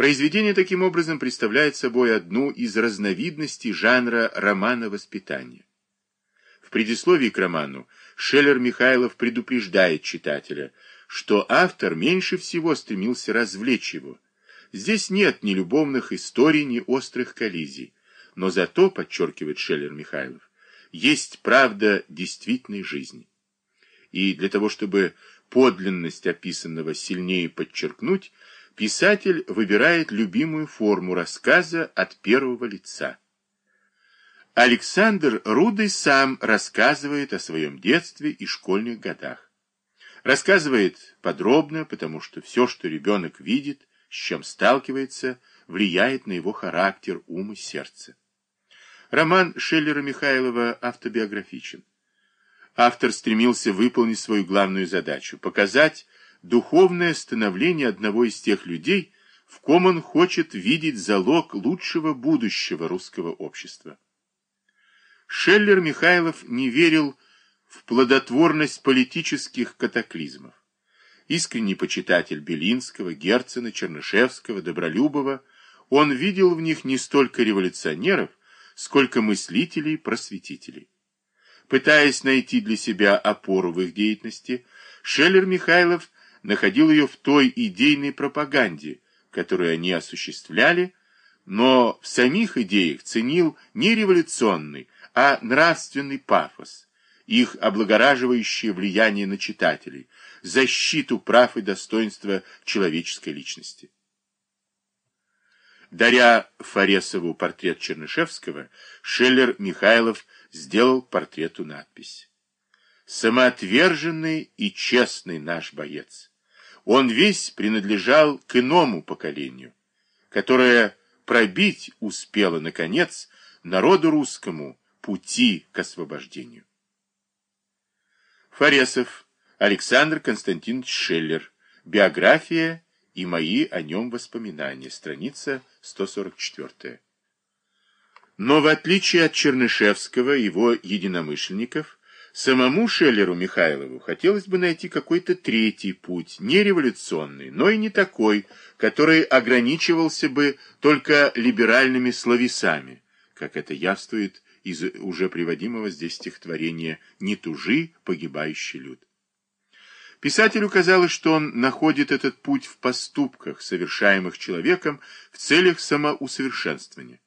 Произведение таким образом представляет собой одну из разновидностей жанра романа воспитания. В предисловии к роману Шеллер Михайлов предупреждает читателя, что автор меньше всего стремился развлечь его. Здесь нет ни любовных историй, ни острых коллизий, но зато, подчеркивает Шеллер Михайлов, есть правда действительной жизни. И для того, чтобы подлинность описанного сильнее подчеркнуть, писатель выбирает любимую форму рассказа от первого лица. Александр Рудый сам рассказывает о своем детстве и школьных годах. Рассказывает подробно, потому что все, что ребенок видит, с чем сталкивается, влияет на его характер, ум и сердце. Роман Шеллера Михайлова автобиографичен. Автор стремился выполнить свою главную задачу – показать духовное становление одного из тех людей, в ком он хочет видеть залог лучшего будущего русского общества. Шеллер Михайлов не верил в плодотворность политических катаклизмов. Искренний почитатель Белинского, Герцена, Чернышевского, Добролюбова, он видел в них не столько революционеров, сколько мыслителей-просветителей. Пытаясь найти для себя опору в их деятельности, Шеллер Михайлов находил ее в той идейной пропаганде, которую они осуществляли, но в самих идеях ценил не революционный, а нравственный пафос, их облагораживающее влияние на читателей, защиту прав и достоинства человеческой личности. Даря Фаресову портрет Чернышевского, Шеллер Михайлов сделал портрету надпись. «Самоотверженный и честный наш боец». Он весь принадлежал к иному поколению, которое пробить успело, наконец, народу русскому пути к освобождению. Фаресов Александр Константинович Шеллер. Биография и мои о нем воспоминания. Страница 144. Но в отличие от Чернышевского его единомышленников, Самому Шеллеру Михайлову хотелось бы найти какой-то третий путь, не революционный, но и не такой, который ограничивался бы только либеральными словесами, как это явствует из уже приводимого здесь стихотворения «Не тужи, погибающий люд». Писателю казалось, что он находит этот путь в поступках, совершаемых человеком в целях самоусовершенствования.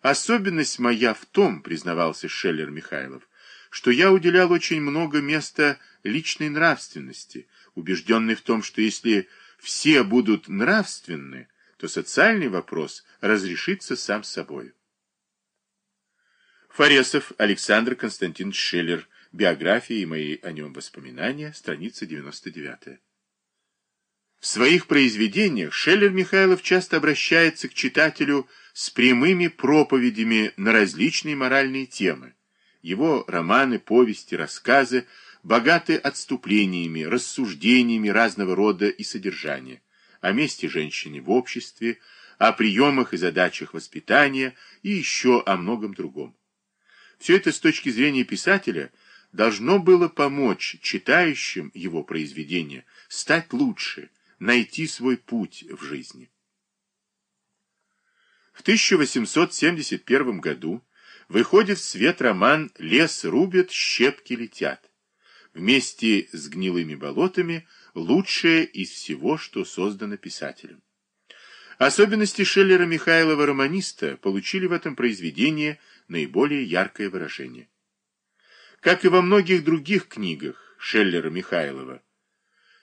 «Особенность моя в том, — признавался Шеллер Михайлов, что я уделял очень много места личной нравственности, убежденный в том, что если все будут нравственны, то социальный вопрос разрешится сам собой. Фаресов Александр Константинович Шеллер. Биография и мои о нем воспоминания. Страница 99. В своих произведениях Шеллер Михайлов часто обращается к читателю с прямыми проповедями на различные моральные темы, его романы, повести, рассказы богаты отступлениями, рассуждениями разного рода и содержания, о месте женщины в обществе, о приемах и задачах воспитания и еще о многом другом. Все это с точки зрения писателя должно было помочь читающим его произведения стать лучше, найти свой путь в жизни. В 1871 году выходит в свет роман «Лес рубят, щепки летят». Вместе с гнилыми болотами лучшее из всего, что создано писателем. Особенности Шеллера Михайлова романиста получили в этом произведении наиболее яркое выражение. Как и во многих других книгах Шеллера Михайлова,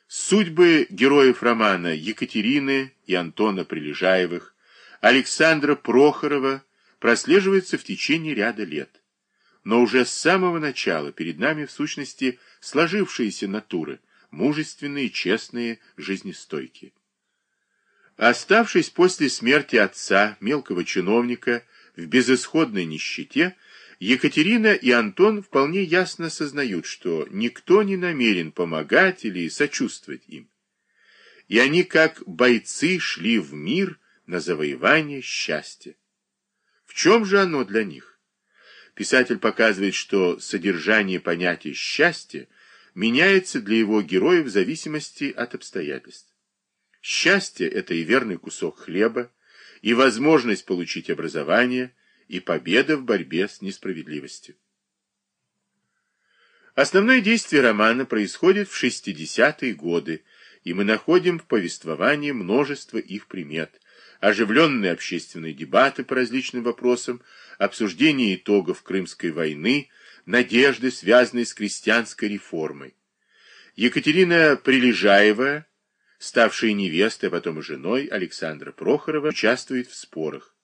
судьбы героев романа Екатерины и Антона Прилежаевых, Александра Прохорова прослеживается в течение ряда лет. Но уже с самого начала перед нами в сущности сложившиеся натуры, мужественные, честные, жизнестойкие. Оставшись после смерти отца, мелкого чиновника, в безысходной нищете, Екатерина и Антон вполне ясно сознают, что никто не намерен помогать или сочувствовать им. И они, как бойцы, шли в мир на завоевание счастья чем же оно для них? Писатель показывает, что содержание понятия счастья меняется для его героев в зависимости от обстоятельств. Счастье – это и верный кусок хлеба, и возможность получить образование, и победа в борьбе с несправедливостью. Основное действие романа происходит в 60-е годы, и мы находим в повествовании множество их примет, оживленные общественные дебаты по различным вопросам, обсуждение итогов Крымской войны, надежды, связанные с крестьянской реформой. Екатерина Прилежаева, ставшая невестой, а потом и женой Александра Прохорова, участвует в спорах.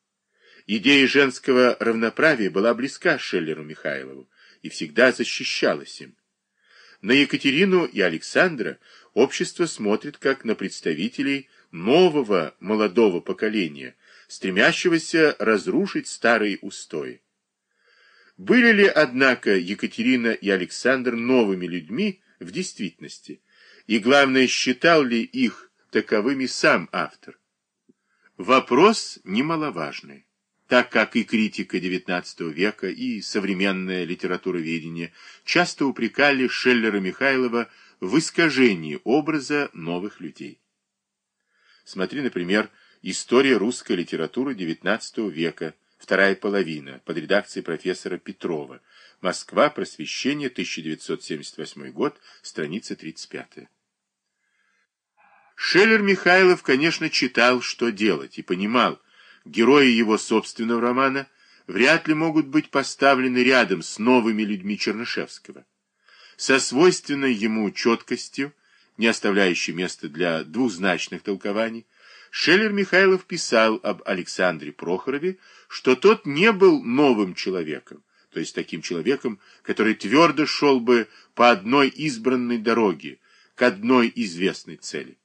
Идея женского равноправия была близка Шеллеру Михайлову и всегда защищалась им. На Екатерину и Александра общество смотрит как на представителей нового молодого поколения, стремящегося разрушить старые устои. Были ли, однако, Екатерина и Александр новыми людьми в действительности? И, главное, считал ли их таковыми сам автор? Вопрос немаловажный, так как и критика XIX века, и современное литературоведение часто упрекали Шеллера Михайлова в искажении образа новых людей. Смотри, например, «История русской литературы XIX века», вторая половина, под редакцией профессора Петрова. Москва, Просвещение, 1978 год, страница 35. Шеллер Михайлов, конечно, читал, что делать, и понимал, герои его собственного романа вряд ли могут быть поставлены рядом с новыми людьми Чернышевского. Со свойственной ему четкостью, не оставляющей места для двузначных толкований, Шеллер Михайлов писал об Александре Прохорове, что тот не был новым человеком, то есть таким человеком, который твердо шел бы по одной избранной дороге, к одной известной цели.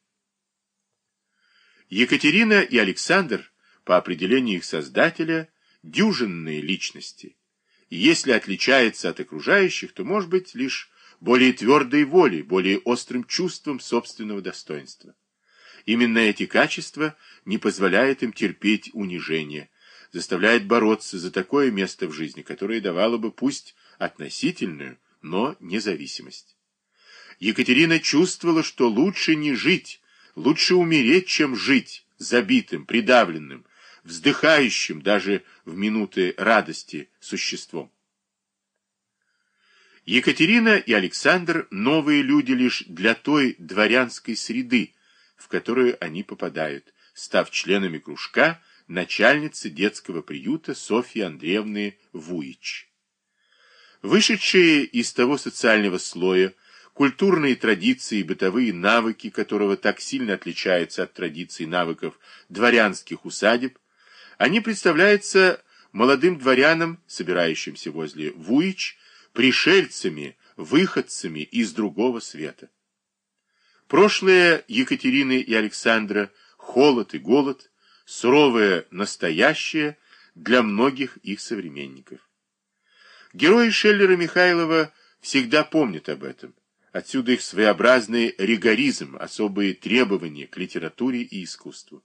Екатерина и Александр, по определению их создателя, дюжинные личности. И если отличается от окружающих, то может быть лишь более твердой волей, более острым чувством собственного достоинства. Именно эти качества не позволяют им терпеть унижение, заставляет бороться за такое место в жизни, которое давало бы пусть относительную, но независимость. Екатерина чувствовала, что лучше не жить, Лучше умереть, чем жить забитым, придавленным, вздыхающим даже в минуты радости существом. Екатерина и Александр – новые люди лишь для той дворянской среды, в которую они попадают, став членами кружка начальницы детского приюта Софьи Андреевны Вуич. Вышедшие из того социального слоя, культурные традиции и бытовые навыки, которого так сильно отличаются от традиций навыков дворянских усадеб, они представляются молодым дворянам, собирающимся возле Вуич, пришельцами, выходцами из другого света. Прошлое Екатерины и Александра, холод и голод, суровое настоящее для многих их современников. Герои Шеллера Михайлова всегда помнят об этом. Отсюда их своеобразный ригоризм, особые требования к литературе и искусству.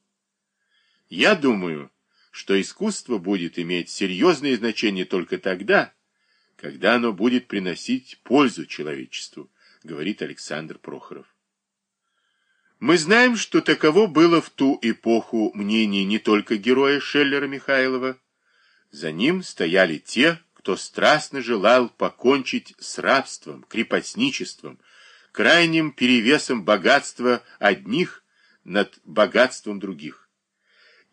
Я думаю, что искусство будет иметь серьезное значение только тогда, когда оно будет приносить пользу человечеству, говорит Александр Прохоров. Мы знаем, что таково было в ту эпоху мнение не только героя Шеллера Михайлова. За ним стояли те, кто страстно желал покончить с рабством, крепостничеством, крайним перевесом богатства одних над богатством других,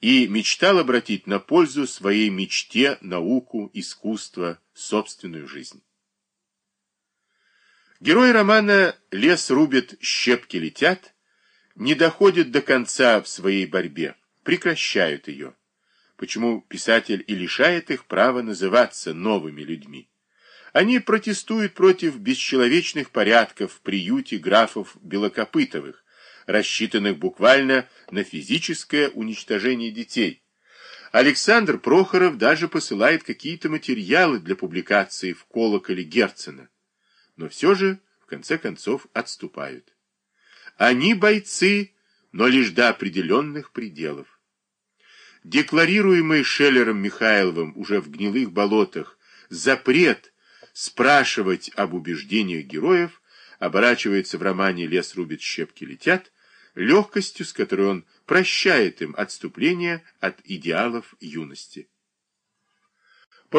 и мечтал обратить на пользу своей мечте науку, искусство, собственную жизнь. Герой романа «Лес рубит, щепки летят» не доходят до конца в своей борьбе, прекращают ее почему писатель и лишает их права называться новыми людьми. Они протестуют против бесчеловечных порядков в приюте графов Белокопытовых, рассчитанных буквально на физическое уничтожение детей. Александр Прохоров даже посылает какие-то материалы для публикации в колоколе Герцена. Но все же, в конце концов, отступают. Они бойцы, но лишь до определенных пределов декларируемый Шеллером Михайловым уже в гнилых болотах запрет спрашивать об убеждениях героев оборачивается в романе «Лес рубит, щепки летят» легкостью, с которой он прощает им отступление от идеалов юности.